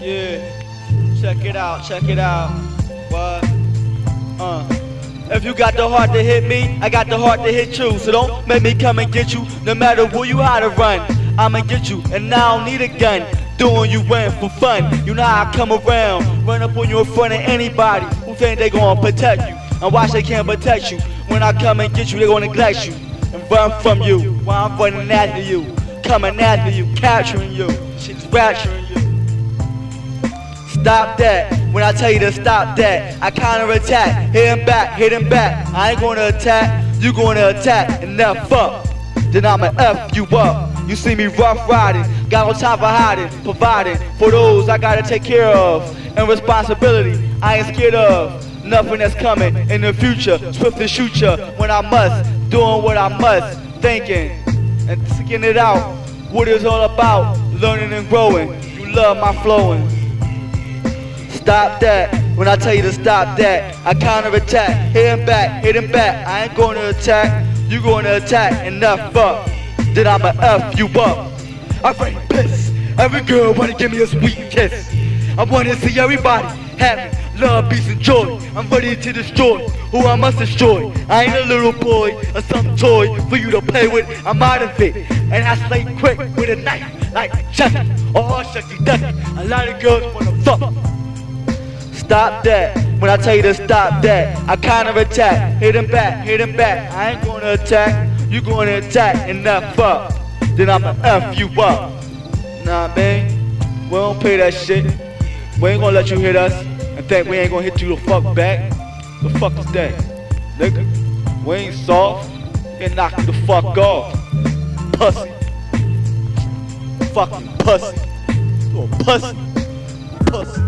Yeah, check it out, check it out. What? Uh. If you got the heart to hit me, I got the heart to hit you. So don't make me come and get you, no matter who you how to run. I'ma get you, and I don't need a gun. Doing you in for fun. You know how I come around, run up on you in front of anybody who think they gonna protect you. And watch they can't protect you. When I come and get you, they gonna neglect you and run from you. While I'm running after you, coming after you, capturing you, She's rapturing you. Stop that. When I tell you to stop that, I counter attack. Hit him back, hit him back. I ain't gonna attack, you gonna attack and F up. Then I'ma F you up. You see me rough riding, got on top of hiding, providing for those I gotta take care of. And responsibility, I ain't scared of. Nothing that's coming in the future, swift to shoot ya when I must, doing what I must, thinking and sticking it out. What it's all about, learning and growing. You love my flowing. Stop that. When I tell you to stop that, I counter attack. Hit him back, hit him back. I ain't gonna attack. You gonna attack and F up. Then I'ma F you up. I bring piss. Every girl wanna give me a sweet kiss. I wanna see everybody happy, love, peace, and joy. I'm ready to destroy who I must destroy. I ain't a little boy or some toy for you to play with. I'm out of it. And I slay quick with a knife like Chucky. Oh, shucky ducky. A lot of girls wanna fuck. Stop that. When I tell you to stop that, I counter attack. Hit him back, hit him back. I ain't gonna attack. You gonna attack and F up. Then I'ma F you up. Nah, man. We don't pay that shit. We ain't gonna let you hit us and think we ain't gonna hit you the fuck back. The fuck is that? Nigga, we ain't soft. And knock the fuck off. Pussy. Fucking pussy. You a pussy.